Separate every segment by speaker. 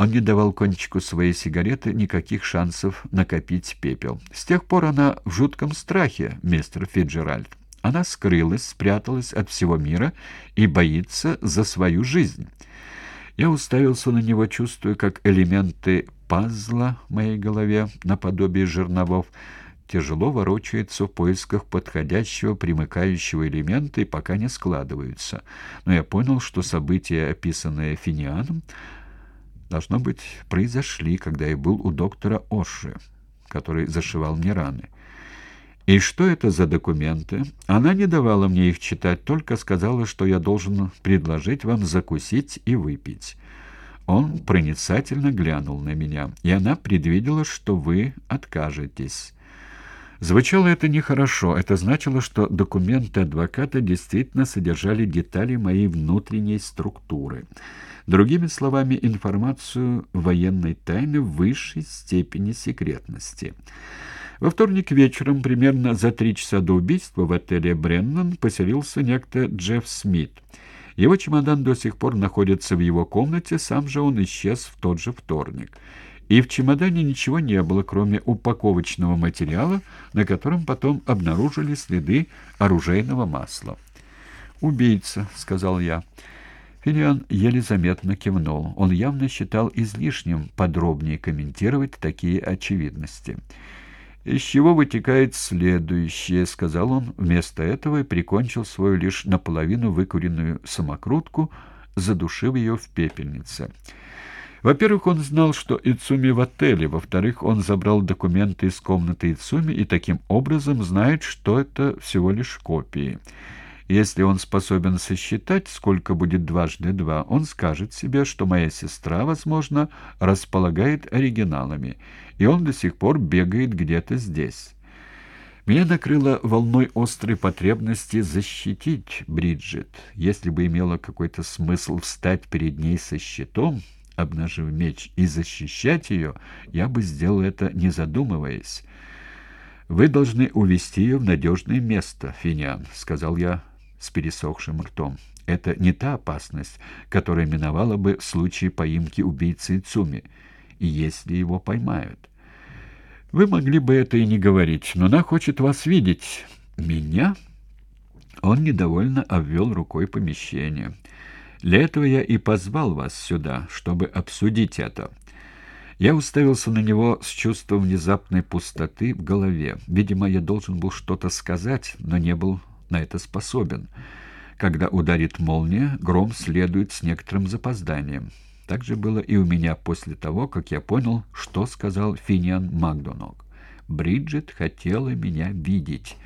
Speaker 1: Он не давал кончику своей сигареты никаких шансов накопить пепел. С тех пор она в жутком страхе, мистер Фиджеральд. Она скрылась, спряталась от всего мира и боится за свою жизнь. Я уставился на него, чувствуя, как элементы пазла в моей голове, наподобие жерновов, тяжело ворочаются в поисках подходящего примыкающего элемента и пока не складываются. Но я понял, что события, описанные Финианом, должно быть, произошли, когда я был у доктора Оши, который зашивал мне раны. И что это за документы? Она не давала мне их читать, только сказала, что я должен предложить вам закусить и выпить. Он проницательно глянул на меня, и она предвидела, что вы откажетесь. Звучало это нехорошо. Это значило, что документы адвоката действительно содержали детали моей внутренней структуры. Другими словами, информацию военной тайны высшей степени секретности. Во вторник вечером, примерно за три часа до убийства, в отеле «Бреннан» поселился некто Джефф Смит. Его чемодан до сих пор находится в его комнате, сам же он исчез в тот же вторник и в чемодане ничего не было, кроме упаковочного материала, на котором потом обнаружили следы оружейного масла. «Убийца», — сказал я. Филиан еле заметно кивнул. Он явно считал излишним подробнее комментировать такие очевидности. «Из чего вытекает следующее», — сказал он вместо этого и прикончил свою лишь наполовину выкуренную самокрутку, задушив ее в пепельнице. Во-первых, он знал, что Ицуми в отеле, во-вторых, он забрал документы из комнаты Ицуми и таким образом знает, что это всего лишь копии. Если он способен сосчитать, сколько будет дважды два, он скажет себе, что моя сестра, возможно, располагает оригиналами, и он до сих пор бегает где-то здесь. Меня накрыло волной острой потребности защитить Бриджит. Если бы имело какой-то смысл встать перед ней со щитом, обнажив меч, и защищать ее, я бы сделал это, не задумываясь. «Вы должны увести ее в надежное место, Финиан», — сказал я с пересохшим ртом. «Это не та опасность, которая миновала бы в случае поимки убийцы Цуми, и если его поймают. Вы могли бы это и не говорить, но она хочет вас видеть. Меня?» Он недовольно обвел рукой помещение. Для этого я и позвал вас сюда, чтобы обсудить это. Я уставился на него с чувством внезапной пустоты в голове. Видимо, я должен был что-то сказать, но не был на это способен. Когда ударит молния, гром следует с некоторым запозданием. Так же было и у меня после того, как я понял, что сказал Финиан Макдонок. Бриджит хотела меня видеть.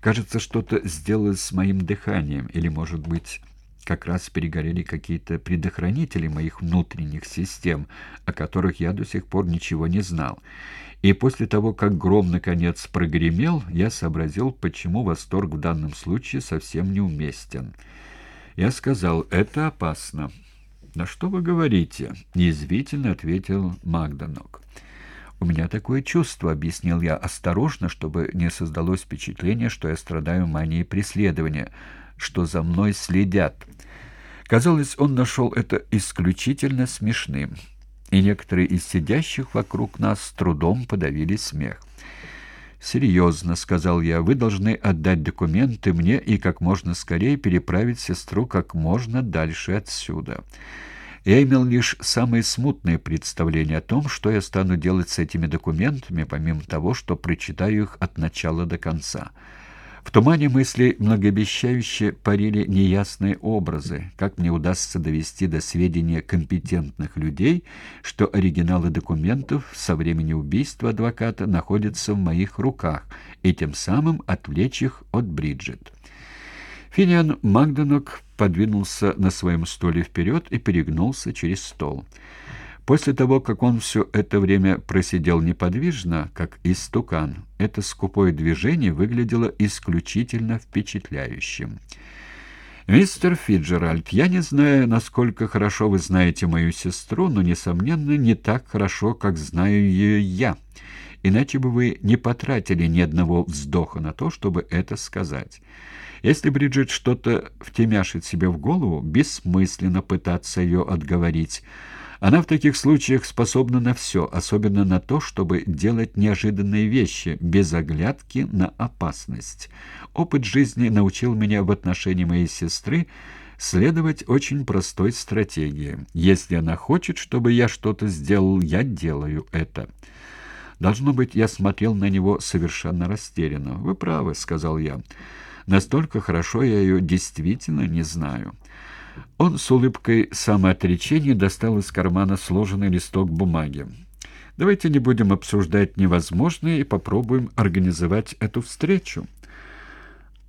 Speaker 1: Кажется, что-то сделалось с моим дыханием, или, может быть, как раз перегорели какие-то предохранители моих внутренних систем, о которых я до сих пор ничего не знал. И после того, как гром наконец прогремел, я сообразил, почему восторг в данном случае совсем неуместен. Я сказал, это опасно. «На что вы говорите?» — неизвительно ответил Магданок. «У меня такое чувство», — объяснил я осторожно, чтобы не создалось впечатление, что я страдаю манией преследования, что за мной следят. Казалось, он нашел это исключительно смешным, и некоторые из сидящих вокруг нас с трудом подавили смех. «Серьезно», — сказал я, — «вы должны отдать документы мне и как можно скорее переправить сестру как можно дальше отсюда». Я имел лишь самые смутные представления о том, что я стану делать с этими документами, помимо того, что прочитаю их от начала до конца. В тумане мысли многообещающе парили неясные образы, как мне удастся довести до сведения компетентных людей, что оригиналы документов со времени убийства адвоката находятся в моих руках, и тем самым отвлечь их от Бриджит. Финиан Магденок подвинулся на своем стуле вперед и перегнулся через стол. После того, как он все это время просидел неподвижно, как истукан, это скупое движение выглядело исключительно впечатляющим. «Мистер Фиджеральд, я не знаю, насколько хорошо вы знаете мою сестру, но, несомненно, не так хорошо, как знаю ее я. Иначе бы вы не потратили ни одного вздоха на то, чтобы это сказать. Если Бриджит что-то втемяшит себе в голову, бессмысленно пытаться ее отговорить» Она в таких случаях способна на все, особенно на то, чтобы делать неожиданные вещи, без оглядки на опасность. Опыт жизни научил меня в отношении моей сестры следовать очень простой стратегии. Если она хочет, чтобы я что-то сделал, я делаю это. Должно быть, я смотрел на него совершенно растерянно. «Вы правы», — сказал я. «Настолько хорошо я ее действительно не знаю». Он с улыбкой самоотречения достал из кармана сложенный листок бумаги. «Давайте не будем обсуждать невозможное и попробуем организовать эту встречу».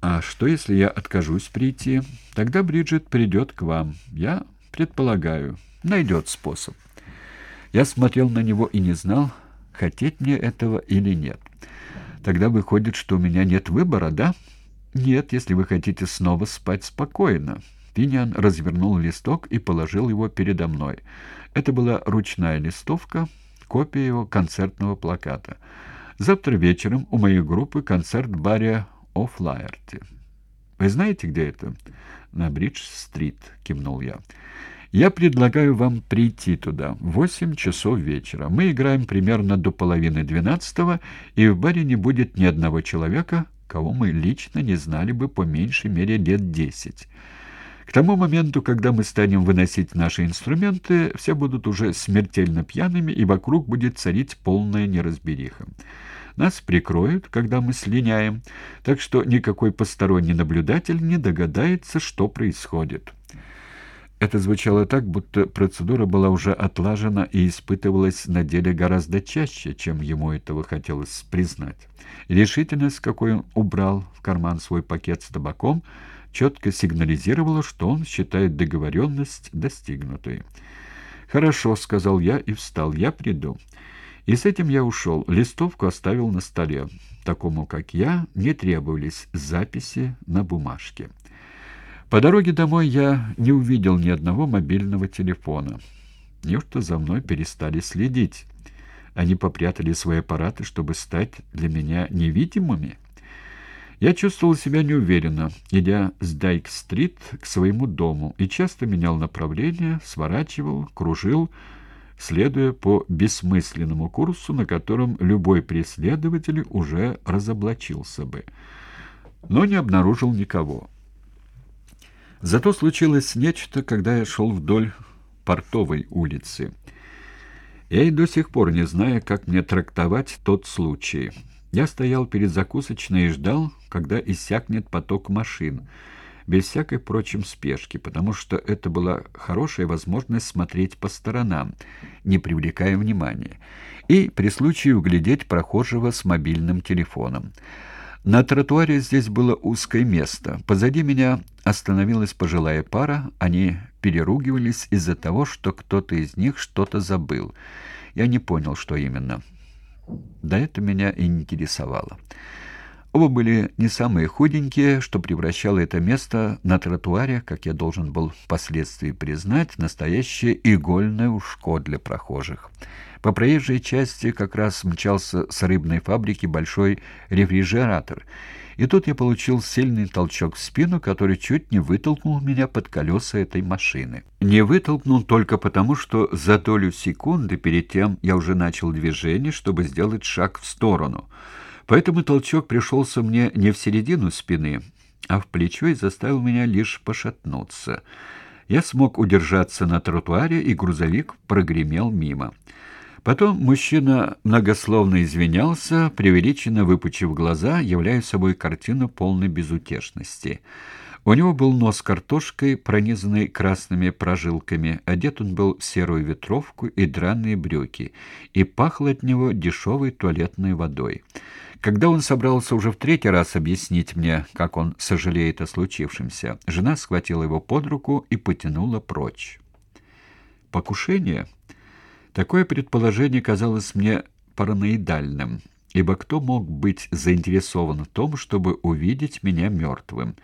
Speaker 1: «А что, если я откажусь прийти? Тогда Бриджит придет к вам. Я предполагаю, найдет способ». Я смотрел на него и не знал, хотеть мне этого или нет. «Тогда выходит, что у меня нет выбора, да?» «Нет, если вы хотите снова спать спокойно». Пинян развернул листок и положил его передо мной. Это была ручная листовка, копия его концертного плаката. Завтра вечером у моей группы концерт в баре «Офлайерте». «Вы знаете, где это?» «На Бридж-стрит», — кивнул я. «Я предлагаю вам прийти туда в восемь часов вечера. Мы играем примерно до половины двенадцатого, и в баре не будет ни одного человека, кого мы лично не знали бы по меньшей мере лет десять». К тому моменту, когда мы станем выносить наши инструменты, все будут уже смертельно пьяными, и вокруг будет царить полная неразбериха. Нас прикроют, когда мы слиняем, так что никакой посторонний наблюдатель не догадается, что происходит. Это звучало так, будто процедура была уже отлажена и испытывалась на деле гораздо чаще, чем ему этого хотелось признать. Решительность, какой он убрал в карман свой пакет с табаком, четко сигнализировало, что он считает договоренность достигнутой. «Хорошо», — сказал я и встал, — «я приду». И с этим я ушел, листовку оставил на столе. Такому, как я, не требовались записи на бумажке. По дороге домой я не увидел ни одного мобильного телефона. Неужто за мной перестали следить? Они попрятали свои аппараты, чтобы стать для меня невидимыми?» Я чувствовал себя неуверенно, идя с Дайк-стрит к своему дому, и часто менял направление, сворачивал, кружил, следуя по бессмысленному курсу, на котором любой преследователь уже разоблачился бы. Но не обнаружил никого. Зато случилось нечто, когда я шел вдоль портовой улицы. Я и до сих пор не знаю, как мне трактовать тот случай. Я стоял перед закусочной и ждал, когда иссякнет поток машин, без всякой, впрочем, спешки, потому что это была хорошая возможность смотреть по сторонам, не привлекая внимания, и при случае углядеть прохожего с мобильным телефоном. На тротуаре здесь было узкое место. Позади меня остановилась пожилая пара, они переругивались из-за того, что кто-то из них что-то забыл. Я не понял, что именно. Да это меня и не интересовало. Оба были не самые худенькие, что превращало это место на тротуаре, как я должен был впоследствии признать, настоящее игольное ушко для прохожих. По проезжей части как раз мчался с рыбной фабрики большой рефрижератор, и тут я получил сильный толчок в спину, который чуть не вытолкнул меня под колеса этой машины. Не вытолкнул только потому, что за долю секунды перед тем я уже начал движение, чтобы сделать шаг в сторону — Поэтому толчок пришелся мне не в середину спины, а в плечо и заставил меня лишь пошатнуться. Я смог удержаться на тротуаре, и грузовик прогремел мимо. Потом мужчина многословно извинялся, преувеличенно выпучив глаза, являя собой картину полной безутешности. У него был нос картошкой, пронизанный красными прожилками, одет он был в серую ветровку и драные брюки, и пахло от него дешевой туалетной водой. Когда он собрался уже в третий раз объяснить мне, как он сожалеет о случившемся, жена схватила его под руку и потянула прочь. Покушение? Такое предположение казалось мне параноидальным, ибо кто мог быть заинтересован в том, чтобы увидеть меня мертвым?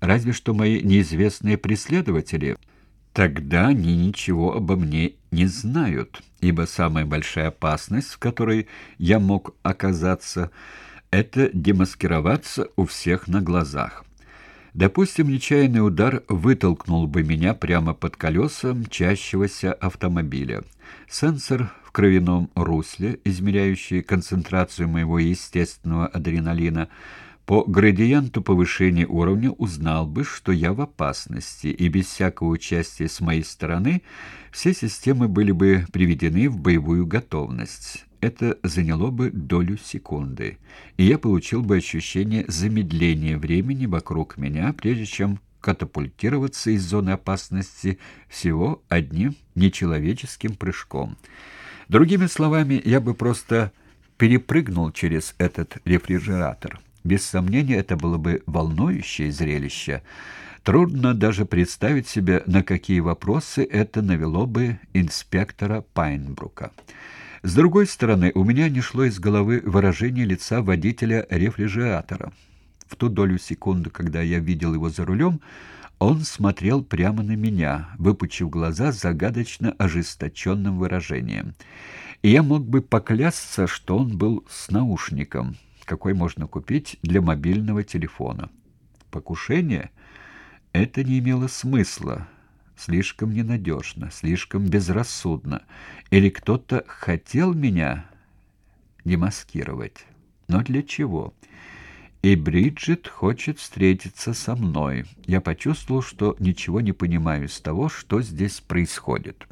Speaker 1: Разве что мои неизвестные преследователи — Тогда они ничего обо мне не знают, ибо самая большая опасность, в которой я мог оказаться, это демаскироваться у всех на глазах. Допустим, нечаянный удар вытолкнул бы меня прямо под колеса мчащегося автомобиля. Сенсор в кровяном русле, измеряющий концентрацию моего естественного адреналина, по градиенту повышения уровня узнал бы, что я в опасности, и без всякого участия с моей стороны все системы были бы приведены в боевую готовность. Это заняло бы долю секунды, и я получил бы ощущение замедления времени вокруг меня, прежде чем катапультироваться из зоны опасности всего одним нечеловеческим прыжком. Другими словами, я бы просто перепрыгнул через этот рефрижератор. Без сомнения, это было бы волнующее зрелище. Трудно даже представить себе, на какие вопросы это навело бы инспектора Пайнбрука. С другой стороны, у меня не шло из головы выражение лица водителя рефрижератора. В ту долю секунды, когда я видел его за рулем, он смотрел прямо на меня, выпучив глаза загадочно ожесточенным выражением. И я мог бы поклясться, что он был с наушником — какой можно купить для мобильного телефона. Покушение? Это не имело смысла. Слишком ненадежно, слишком безрассудно. Или кто-то хотел меня демаскировать. Но для чего? И Бриджит хочет встретиться со мной. Я почувствовал, что ничего не понимаю из того, что здесь происходит.